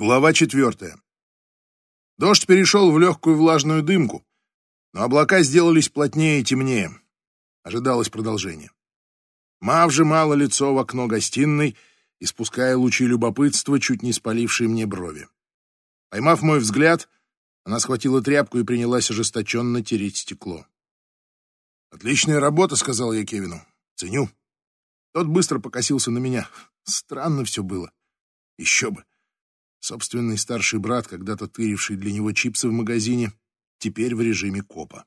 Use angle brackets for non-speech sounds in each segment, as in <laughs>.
Глава четвертая. Дождь перешел в легкую влажную дымку, но облака сделались плотнее и темнее. Ожидалось продолжение. Ма вжимала лицо в окно гостиной, испуская лучи любопытства, чуть не спалившие мне брови. Поймав мой взгляд, она схватила тряпку и принялась ожесточенно тереть стекло. «Отличная работа», — сказал я Кевину. «Ценю». Тот быстро покосился на меня. Странно все было. Еще бы. Собственный старший брат, когда-то тыривший для него чипсы в магазине, теперь в режиме копа.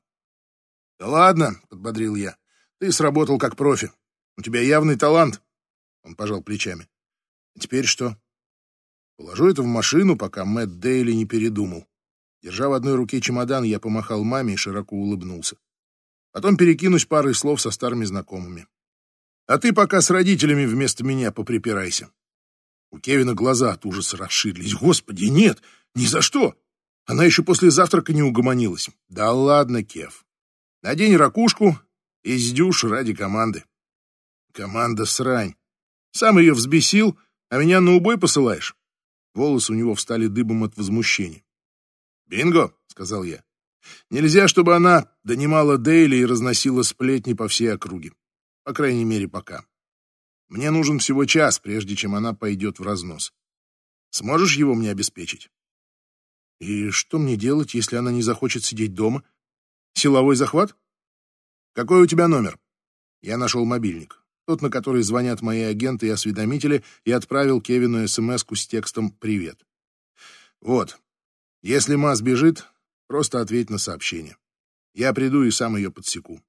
«Да ладно», — подбодрил я, — «ты сработал как профи. У тебя явный талант». Он пожал плечами. «А теперь что?» Положу это в машину, пока Мэтт Дейли не передумал. Держа в одной руке чемодан, я помахал маме и широко улыбнулся. Потом перекинусь парой слов со старыми знакомыми. А ты пока с родителями вместо меня поприпирайся. У Кевина глаза от ужаса расширились. Господи, нет, ни за что. Она еще после завтрака не угомонилась. Да ладно, Кев. Надень ракушку и сдюшь ради команды. Команда срань. Сам ее взбесил, а меня на убой посылаешь. Волосы у него встали дыбом от возмущения. «Бинго!» — сказал я. «Нельзя, чтобы она донимала Дейли и разносила сплетни по всей округе. По крайней мере, пока. Мне нужен всего час, прежде чем она пойдет в разнос. Сможешь его мне обеспечить? И что мне делать, если она не захочет сидеть дома? Силовой захват? Какой у тебя номер? Я нашел мобильник. Тот, на который звонят мои агенты и осведомители, и отправил Кевину смс с текстом «Привет». Вот. Если Ма сбежит, просто ответь на сообщение. Я приду и сам ее подсеку.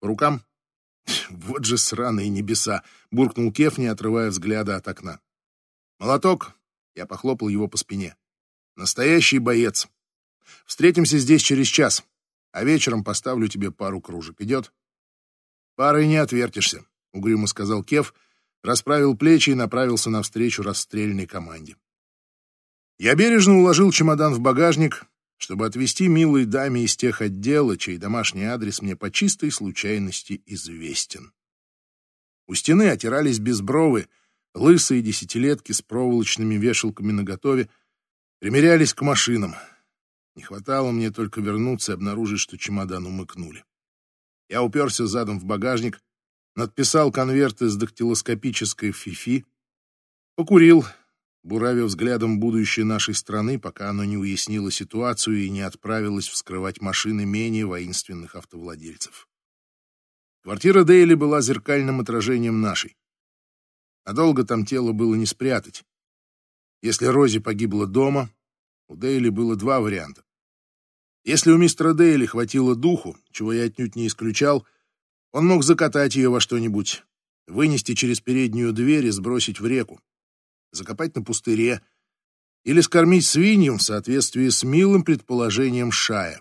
По рукам? Вот же сраные небеса, буркнул Кеф, не отрывая взгляда от окна. Молоток, я похлопал его по спине. Настоящий боец. Встретимся здесь через час, а вечером поставлю тебе пару кружек. Идет? Парой не отвертишься, угрюмо сказал Кеф, расправил плечи и направился навстречу расстрельной команде. Я бережно уложил чемодан в багажник, чтобы отвезти милой даме из тех отдела, чей домашний адрес мне по чистой случайности известен. У стены отирались безбровы, лысые десятилетки с проволочными вешалками наготове, примерялись к машинам. Не хватало мне только вернуться и обнаружить, что чемодан умыкнули. Я уперся задом в багажник, надписал конверты с дактилоскопической фифи, покурил, буравя взглядом будущее нашей страны, пока оно не уяснило ситуацию и не отправилось вскрывать машины менее воинственных автовладельцев. Квартира Дейли была зеркальным отражением нашей. Надолго там тело было не спрятать. Если Рози погибла дома, у Дейли было два варианта. Если у мистера Дейли хватило духу, чего я отнюдь не исключал, он мог закатать ее во что-нибудь, вынести через переднюю дверь и сбросить в реку закопать на пустыре или скормить свиньям в соответствии с милым предположением Шая.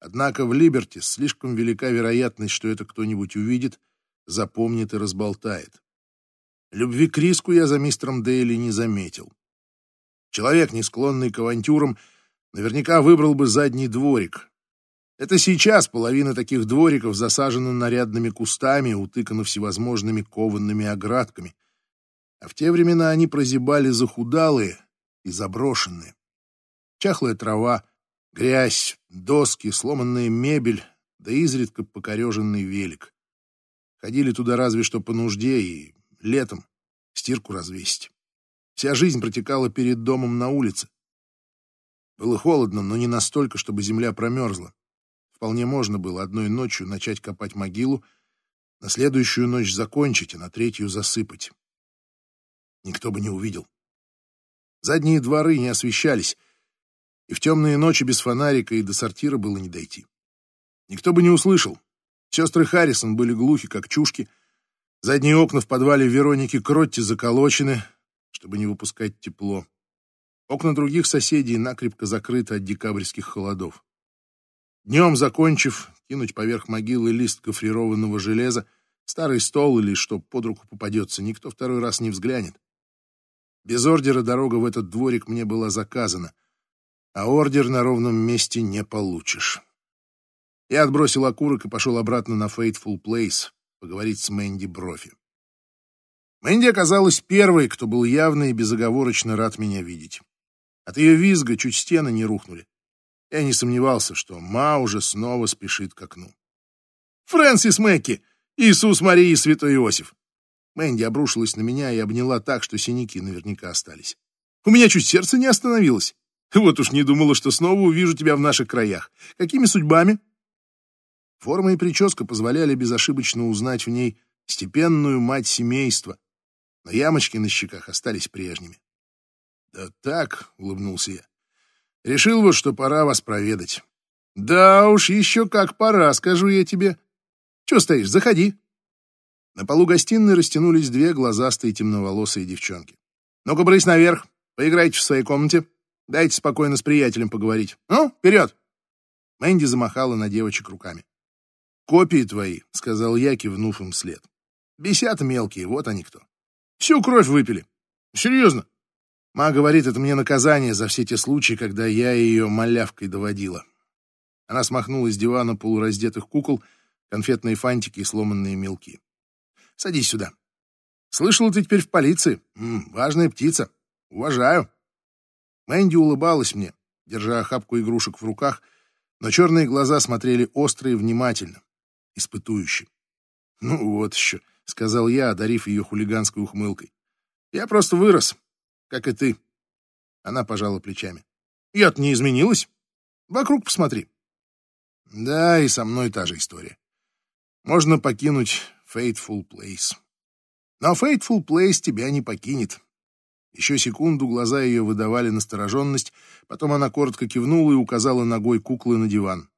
Однако в Либерти слишком велика вероятность, что это кто-нибудь увидит, запомнит и разболтает. Любви к риску я за мистером Дейли не заметил. Человек, не склонный к авантюрам, наверняка выбрал бы задний дворик. Это сейчас половина таких двориков засажена нарядными кустами, утыкана всевозможными кованными оградками — а в те времена они прозябали захудалые и заброшенные. Чахлая трава, грязь, доски, сломанная мебель, да изредка покореженный велик. Ходили туда разве что по нужде и летом стирку развесить. Вся жизнь протекала перед домом на улице. Было холодно, но не настолько, чтобы земля промерзла. Вполне можно было одной ночью начать копать могилу, на следующую ночь закончить, а на третью засыпать никто бы не увидел. Задние дворы не освещались, и в темные ночи без фонарика и до сортира было не дойти. Никто бы не услышал. Сестры Харрисон были глухи, как чушки. Задние окна в подвале Вероники Кротти заколочены, чтобы не выпускать тепло. Окна других соседей накрепко закрыты от декабрьских холодов. Днем, закончив, кинуть поверх могилы лист гофрированного железа, старый стол или что под руку попадется, никто второй раз не взглянет. Без ордера дорога в этот дворик мне была заказана, а ордер на ровном месте не получишь. Я отбросил окурок и пошел обратно на Fateful Place поговорить с Мэнди Брофи. Мэнди оказалась первой, кто был явно и безоговорочно рад меня видеть. От ее визга чуть стены не рухнули. Я не сомневался, что Ма уже снова спешит к окну. «Фрэнсис Мэкки! Иисус, Мария и Святой Иосиф!» Мэнди обрушилась на меня и обняла так, что синяки наверняка остались. «У меня чуть сердце не остановилось. Вот уж не думала, что снова увижу тебя в наших краях. Какими судьбами?» Форма и прическа позволяли безошибочно узнать в ней степенную мать семейства, но ямочки на щеках остались прежними. «Да так», — улыбнулся я, — «решил вот, что пора вас проведать». «Да уж, еще как пора, скажу я тебе. Че стоишь, заходи». На полу гостиной растянулись две глазастые темноволосые девчонки. «Ну-ка, брысь наверх, поиграйте в своей комнате, дайте спокойно с приятелем поговорить. Ну, вперед!» Мэнди замахала на девочек руками. «Копии твои», — сказал я, кивнув им след. «Бесята мелкие, вот они кто. Всю кровь выпили. Серьезно. Ма говорит, это мне наказание за все те случаи, когда я ее малявкой доводила. Она смахнула с дивана полураздетых кукол, конфетные фантики и сломанные мелки. Садись сюда. Слышала, ты теперь в полиции. М -м, важная птица. Уважаю. Мэнди улыбалась мне, держа охапку игрушек в руках, но черные глаза смотрели остро и внимательно, испытующе. Ну вот еще, — сказал я, одарив ее хулиганской ухмылкой. «Я просто вырос, как и ты». Она пожала плечами. «Я-то не изменилась. Вокруг посмотри». Да, и со мной та же история. Можно покинуть Fateful Place. Но Fateful Place тебя не покинет. Еще секунду глаза ее выдавали настороженность, потом она коротко кивнула и указала ногой куклы на диван.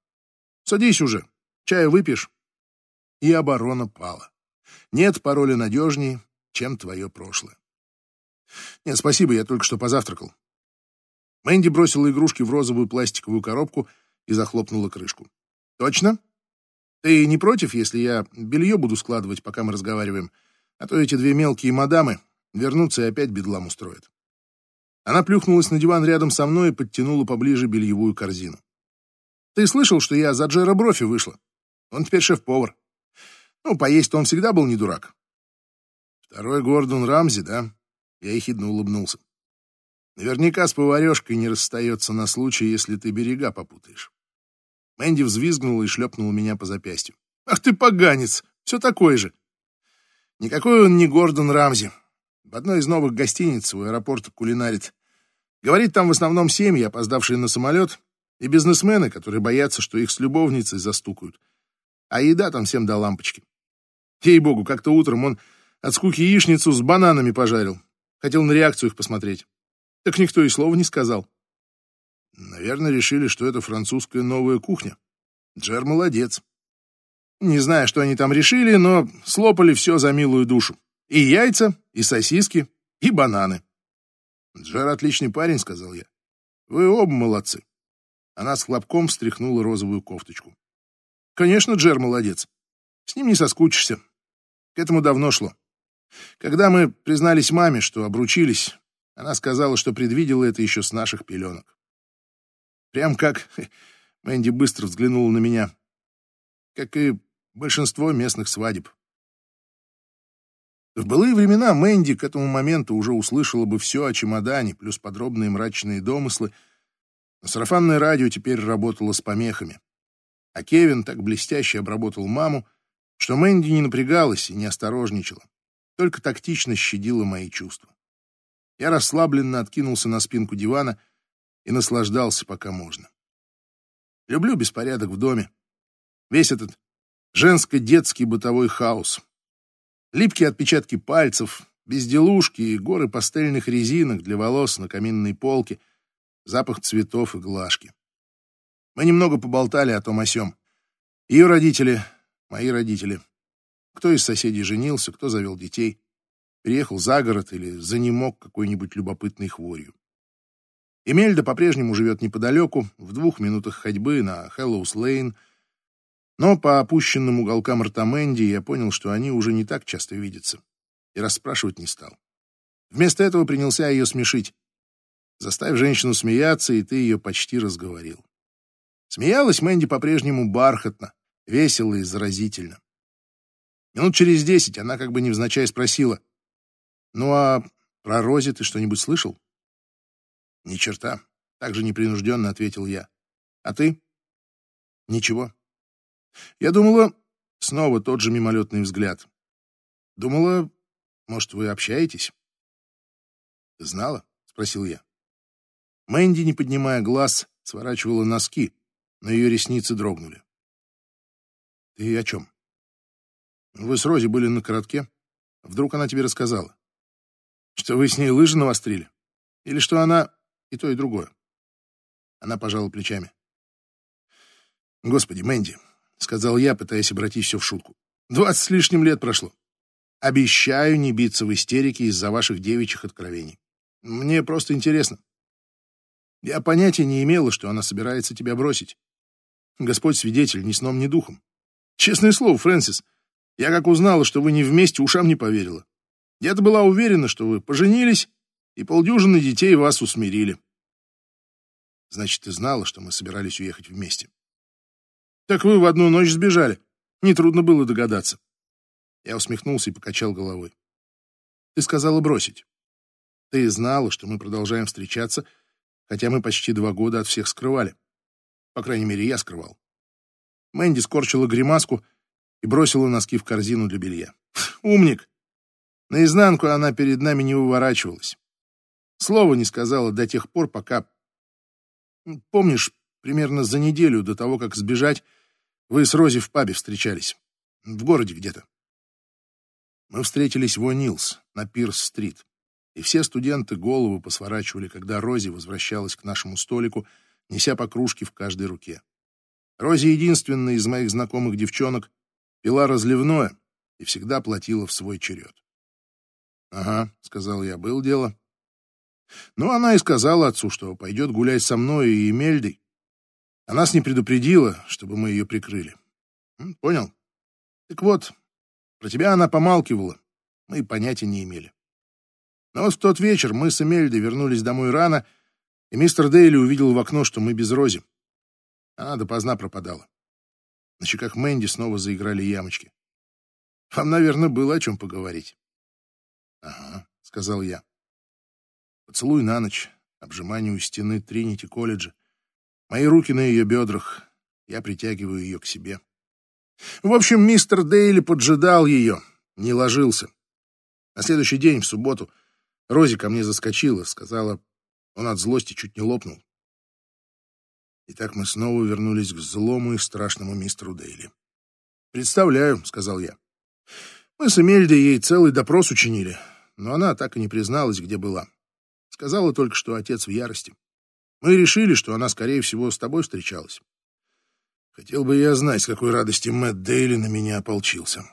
«Садись уже, чая выпьешь?» И оборона пала. Нет пароля надежнее, чем твое прошлое. Нет, спасибо, я только что позавтракал. Мэнди бросила игрушки в розовую пластиковую коробку и захлопнула крышку. Точно? Ты не против, если я белье буду складывать, пока мы разговариваем? А то эти две мелкие мадамы вернутся и опять бедлам устроят. Она плюхнулась на диван рядом со мной и подтянула поближе бельевую корзину. Ты слышал, что я за Джера Брофи вышла? Он теперь шеф-повар. Ну, поесть-то он всегда был не дурак. Второй Гордон Рамзи, да? Я ехидно улыбнулся. Наверняка с поварешкой не расстается на случай, если ты берега попутаешь. Мэнди взвизгнула и шлепнула меня по запястью. «Ах ты поганец! Все такой же!» Никакой он не Гордон Рамзи. В одной из новых гостиниц у аэропорта кулинарит. Говорит, там в основном семьи, опоздавшие на самолет, и бизнесмены, которые боятся, что их с любовницей застукают. А еда там всем до лампочки. Ей-богу, как-то утром он от скуки яичницу с бананами пожарил. Хотел на реакцию их посмотреть. Так никто и слова не сказал. Наверное, решили, что это французская новая кухня. Джер молодец. Не знаю, что они там решили, но слопали все за милую душу. И яйца, и сосиски, и бананы. Джер отличный парень, сказал я. Вы оба молодцы. Она с хлопком встряхнула розовую кофточку. Конечно, Джер молодец. С ним не соскучишься. К этому давно шло. Когда мы признались маме, что обручились, она сказала, что предвидела это еще с наших пеленок. Прям как... Мэнди быстро взглянула на меня. Как и большинство местных свадеб. В былые времена Мэнди к этому моменту уже услышала бы все о чемодане, плюс подробные мрачные домыслы, но сарафанное радио теперь работало с помехами. А Кевин так блестяще обработал маму, что Мэнди не напрягалась и не осторожничала, только тактично щадила мои чувства. Я расслабленно откинулся на спинку дивана и наслаждался, пока можно. Люблю беспорядок в доме. Весь этот женско-детский бытовой хаос. Липкие отпечатки пальцев, безделушки и горы пастельных резинок для волос на каминной полке, запах цветов и глажки. Мы немного поболтали о том о сём. Ее родители мои родители. Кто из соседей женился, кто завел детей, переехал за город или занемог какой-нибудь любопытной хворью. Эмельда по-прежнему живет неподалеку, в двух минутах ходьбы на Хэллоус-Лейн, но по опущенным уголкам рта Мэнди я понял, что они уже не так часто видятся, и расспрашивать не стал. Вместо этого принялся ее смешить. Заставь женщину смеяться, и ты ее почти разговорил. Смеялась Мэнди по-прежнему бархатно, весело и заразительно. Минут через десять она как бы невзначай спросила, «Ну а про Рози ты что-нибудь слышал?» Ни черта. Так же непринужденно ответил я. А ты? Ничего. Я думала... Снова тот же мимолетный взгляд. Думала, может, вы общаетесь? Знала? Спросил я. Мэнди, не поднимая глаз, сворачивала носки, но ее ресницы дрогнули. Ты о чем? Вы с Рози были на коротке? Вдруг она тебе рассказала? Что вы с ней лыжи навострили? Или что она и то, и другое? Она пожала плечами. Господи, Мэнди, сказал я, пытаясь обратить все в шутку. Двадцать с лишним лет прошло. Обещаю не биться в истерике из-за ваших девичьих откровений. Мне просто интересно. Я понятия не имела, что она собирается тебя бросить. Господь свидетель, ни сном, ни духом. Честное слово, Фрэнсис, я как узнала, что вы не вместе, ушам не поверила. Я-то была уверена, что вы поженились, и полдюжины детей вас усмирили. Значит, ты знала, что мы собирались уехать вместе. Так вы в одну ночь сбежали. Нетрудно было догадаться. Я усмехнулся и покачал головой. Ты сказала бросить. Ты знала, что мы продолжаем встречаться, хотя мы почти два года от всех скрывали. По крайней мере, я скрывал. Мэнди скорчила гримаску и бросила носки в корзину для белья. Умник! Наизнанку она перед нами не выворачивалась. Слова не сказала до тех пор, пока... Помнишь, примерно за неделю до того, как сбежать, вы с Рози в пабе встречались. В городе где-то. Мы встретились в О'Нилс на Пирс-стрит, и все студенты голову посворачивали, когда Рози возвращалась к нашему столику, неся по кружке в каждой руке. Рози единственная из моих знакомых девчонок, пила разливное и всегда платила в свой черед. «Ага», — сказал я, — «был дело». Ну, она и сказала отцу, что пойдет гулять со мной и Мельдой. А нас не предупредила, чтобы мы ее прикрыли. Понял? Так вот, про тебя она помалкивала, мы понятия не имели. Но вот в тот вечер мы с Эмельдой вернулись домой рано, и мистер Дейли увидел в окно, что мы без Рози. Она допоздна пропадала. На щеках Мэнди снова заиграли ямочки. Вам, наверное, было о чем поговорить. — Ага, — сказал я. Поцелуй на ночь, обжимание у стены Тринити колледжа. Мои руки на ее бедрах. Я притягиваю ее к себе. В общем, мистер Дейли поджидал ее, не ложился. На следующий день, в субботу, Рози ко мне заскочила, сказала, он от злости чуть не лопнул. И так мы снова вернулись к злому и страшному мистеру Дейли. «Представляю», — сказал я. «Мы с Эмельдой ей целый допрос учинили, но она так и не призналась, где была. Сказала только, что отец в ярости. Мы решили, что она, скорее всего, с тобой встречалась. Хотел бы я знать, с какой радости Мэтт Дейли на меня ополчился».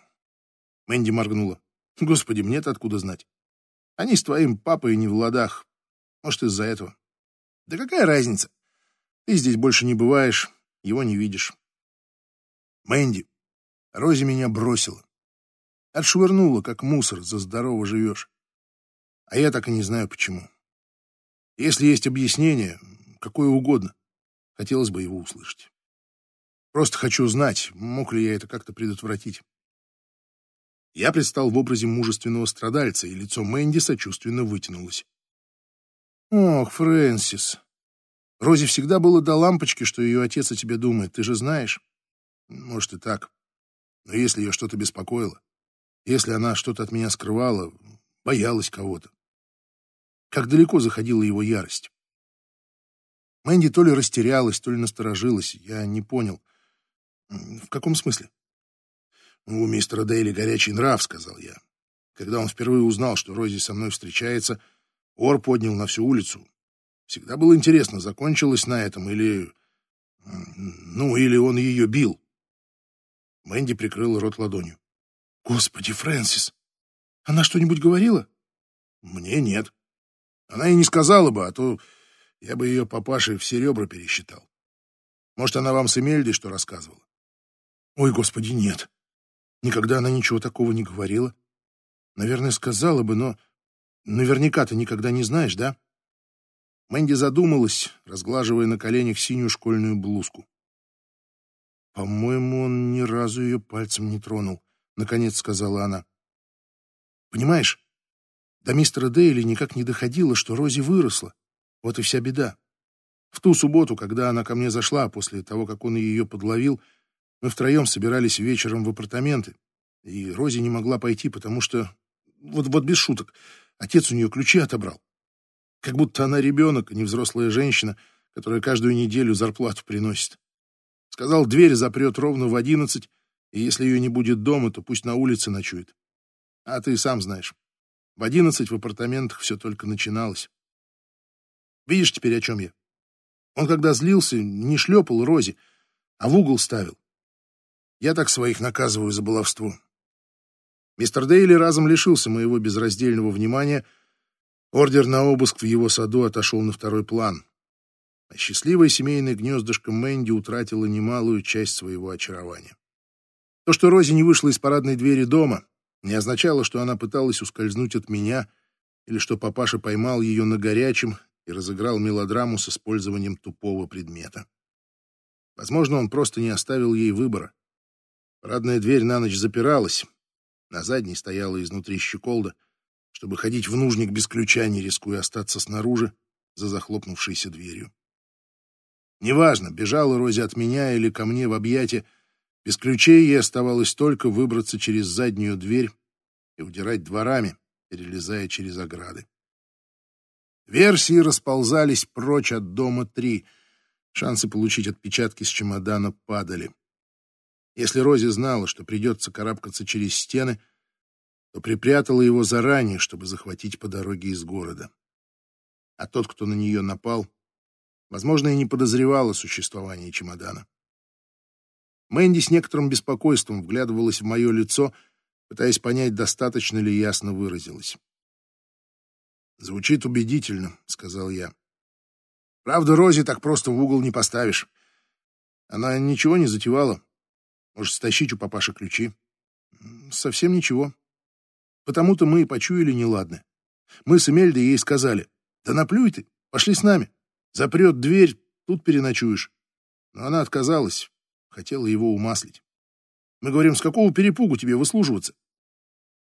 Мэнди моргнула. «Господи, мне-то откуда знать? Они с твоим папой не в ладах. Может, из-за этого. Да какая разница? Ты здесь больше не бываешь, его не видишь. Мэнди, Рози меня бросила. Отшвырнула, как мусор, за здорово живешь. А я так и не знаю, почему. Если есть объяснение, какое угодно, хотелось бы его услышать. Просто хочу знать, мог ли я это как-то предотвратить. Я предстал в образе мужественного страдальца, и лицо Мэнди сочувственно вытянулось. «Ох, Фрэнсис, Розе всегда было до лампочки, что ее отец о тебе думает, ты же знаешь. Может и так. Но если ее что-то беспокоило, если она что-то от меня скрывала, боялась кого-то. Как далеко заходила его ярость. Мэнди то ли растерялась, то ли насторожилась, я не понял. В каком смысле? «У мистера Дейли горячий нрав», — сказал я. Когда он впервые узнал, что Рози со мной встречается, ор поднял на всю улицу. Всегда было интересно, закончилось на этом или... Ну, или он ее бил. Мэнди прикрыла рот ладонью. «Господи, Фрэнсис, она что-нибудь говорила?» «Мне нет. Она и не сказала бы, а то я бы ее папаше все ребра пересчитал. Может, она вам с Эмельдой что рассказывала?» «Ой, господи, нет. Никогда она ничего такого не говорила. Наверное, сказала бы, но наверняка ты никогда не знаешь, да?» Мэнди задумалась, разглаживая на коленях синюю школьную блузку. «По-моему, он ни разу ее пальцем не тронул», — наконец сказала она. «Понимаешь, до мистера Дейли никак не доходило, что Рози выросла. Вот и вся беда. В ту субботу, когда она ко мне зашла, после того, как он ее подловил, мы втроем собирались вечером в апартаменты, и Рози не могла пойти, потому что... Вот, вот без шуток. Отец у нее ключи отобрал. Как будто она ребенок, а не взрослая женщина, которая каждую неделю зарплату приносит. Сказал, дверь запрет ровно в одиннадцать, и если ее не будет дома, то пусть на улице ночует. А ты сам знаешь. В одиннадцать в апартаментах все только начиналось. Видишь теперь, о чем я? Он, когда злился, не шлепал Рози, а в угол ставил. Я так своих наказываю за баловство. Мистер Дейли разом лишился моего безраздельного внимания. Ордер на обыск в его саду отошел на второй план. А счастливое семейное гнездышко Мэнди утратило немалую часть своего очарования. То, что Рози не вышла из парадной двери дома, не означало, что она пыталась ускользнуть от меня или что папаша поймал ее на горячем и разыграл мелодраму с использованием тупого предмета. Возможно, он просто не оставил ей выбора. Парадная дверь на ночь запиралась. На задней стояла изнутри щеколда, чтобы ходить в нужник без ключа, не рискуя остаться снаружи за захлопнувшейся дверью. Неважно, бежала Рози от меня или ко мне в объятия, без ключей ей оставалось только выбраться через заднюю дверь и удирать дворами, перелезая через ограды. Версии расползались прочь от дома три. Шансы получить отпечатки с чемодана падали. Если Рози знала, что придется карабкаться через стены, то припрятала его заранее, чтобы захватить по дороге из города. А тот, кто на нее напал, возможно, и не подозревал о существовании чемодана. Мэнди с некоторым беспокойством вглядывалась в мое лицо, пытаясь понять, достаточно ли ясно выразилась. «Звучит убедительно», — сказал я. «Правда, Рози так просто в угол не поставишь. Она ничего не затевала. Может, стащить у папаши ключи?» «Совсем ничего. Потому-то мы и почуяли неладное. Мы с Эмельдой ей сказали, «Да наплюй ты, пошли с нами. Запрет дверь, тут переночуешь». Но она отказалась, хотела его умаслить. Мы говорим, с какого перепугу тебе выслуживаться?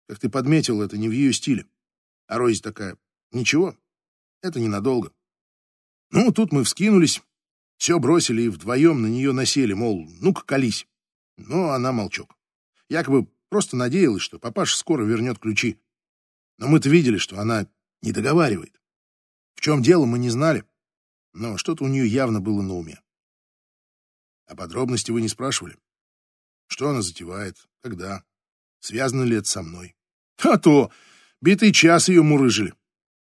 Как ты подметил, это не в ее стиле. А Рози такая, Ничего, это ненадолго. Ну, тут мы вскинулись, все бросили и вдвоем на нее насели, мол, ну-ка колись. Но она молчок. Якобы просто надеялась, что папаша скоро вернет ключи. Но мы-то видели, что она не договаривает. В чем дело, мы не знали, но что-то у нее явно было на уме. А подробности вы не спрашивали? Что она затевает? Когда? Связано ли это со мной? А то! Битый час ее мурыжили.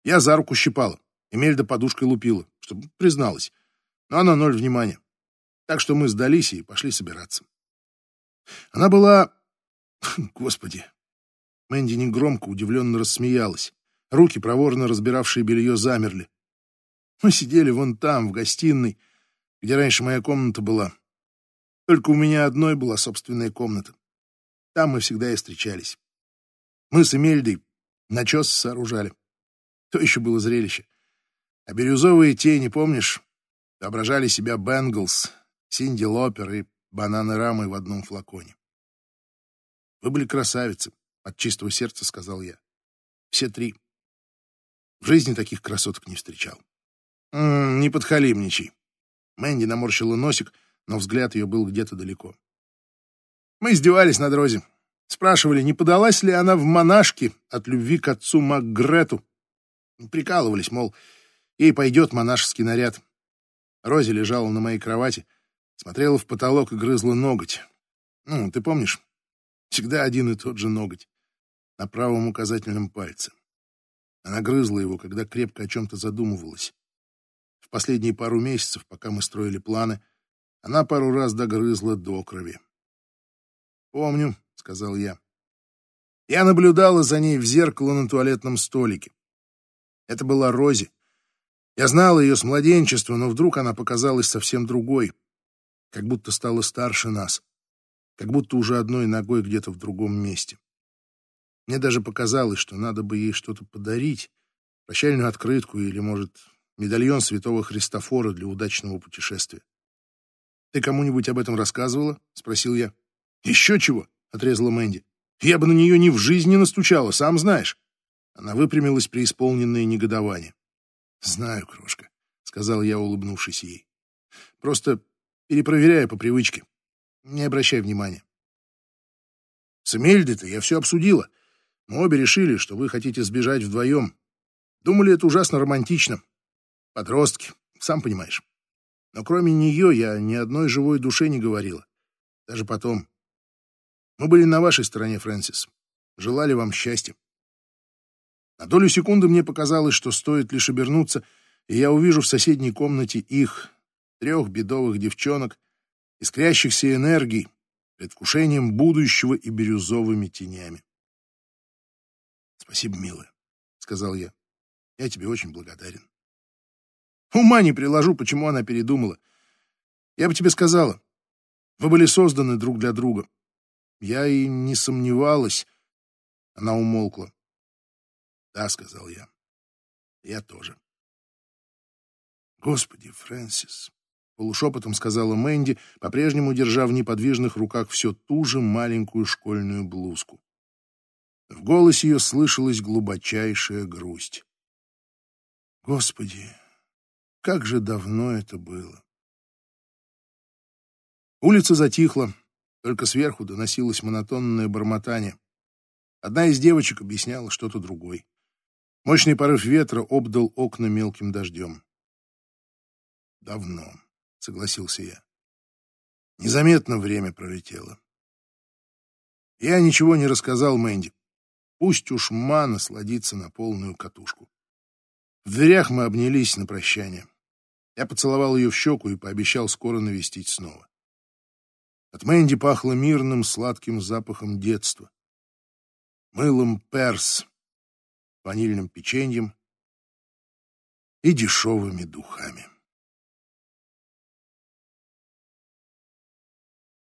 Я за руку щипала, Эмельда подушкой лупила, чтобы призналась. Но она ноль внимания. Так что мы сдались и пошли собираться. Она была... <laughs> Господи. Мэнди негромко, удивленно рассмеялась. Руки, проворно разбиравшие белье, замерли. Мы сидели вон там, в гостиной, где раньше моя комната была. Только у меня одной была собственная комната. Там мы всегда и встречались. Мы с Эмельдой начес сооружали. То еще было зрелище. А бирюзовые тени, помнишь, воображали себя Бенглс, Синди Лопер и бананы рамой в одном флаконе. Вы были красавицы, от чистого сердца сказал я. Все три. В жизни таких красоток не встречал. М -м, не подхалимничай. Мэнди наморщила носик, но взгляд ее был где-то далеко. Мы издевались над Рози. Спрашивали, не подалась ли она в монашки от любви к отцу Макгрету, Прикалывались, мол, ей пойдет монашеский наряд. Рози лежала на моей кровати, смотрела в потолок и грызла ноготь. Ну, ты помнишь? Всегда один и тот же ноготь. На правом указательном пальце. Она грызла его, когда крепко о чем-то задумывалась. В последние пару месяцев, пока мы строили планы, она пару раз догрызла до крови. «Помню», — сказал я. Я наблюдала за ней в зеркало на туалетном столике. Это была Рози. Я знал ее с младенчества, но вдруг она показалась совсем другой, как будто стала старше нас, как будто уже одной ногой где-то в другом месте. Мне даже показалось, что надо бы ей что-то подарить, прощальную открытку или, может, медальон святого Христофора для удачного путешествия. «Ты кому-нибудь об этом рассказывала?» — спросил я. «Еще чего?» — отрезала Мэнди. «Я бы на нее ни в жизни настучала, сам знаешь». Она выпрямилась при исполненное негодование. «Знаю, крошка. сказал я, улыбнувшись ей. Просто перепроверяю по привычке. Не обращай внимания. С Эмельдой-то я все обсудила. Мы обе решили, что вы хотите сбежать вдвоем. Думали, это ужасно романтично. Подростки, сам понимаешь. Но кроме нее я ни одной живой душе не говорила. Даже потом. Мы были на вашей стороне, Фрэнсис. Желали вам счастья. На долю секунды мне показалось, что стоит лишь обернуться, и я увижу в соседней комнате их, трех бедовых девчонок, искрящихся энергией, предвкушением будущего и бирюзовыми тенями. «Спасибо, милая», — сказал я. «Я тебе очень благодарен». Ума не приложу, почему она передумала. Я бы тебе сказала, вы были созданы друг для друга. Я и не сомневалась. Она умолкла. Да, сказал я. Я тоже. Господи, Фрэнсис, полушепотом сказала Мэнди, по-прежнему держа в неподвижных руках все ту же маленькую школьную блузку. В голосе ее слышалась глубочайшая грусть. Господи, как же давно это было! Улица затихла, только сверху доносилось монотонное бормотание. Одна из девочек объясняла что-то другой. Мощный порыв ветра обдал окна мелким дождем. «Давно», — согласился я. Незаметно время пролетело. Я ничего не рассказал Мэнди. Пусть уж Мана сладится на полную катушку. В дверях мы обнялись на прощание. Я поцеловал ее в щеку и пообещал скоро навестить снова. От Мэнди пахло мирным сладким запахом детства. Мылом перс, ванильным печеньем и дешевыми духами.